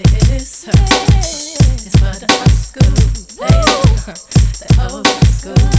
this. It's for the old school baby. The old school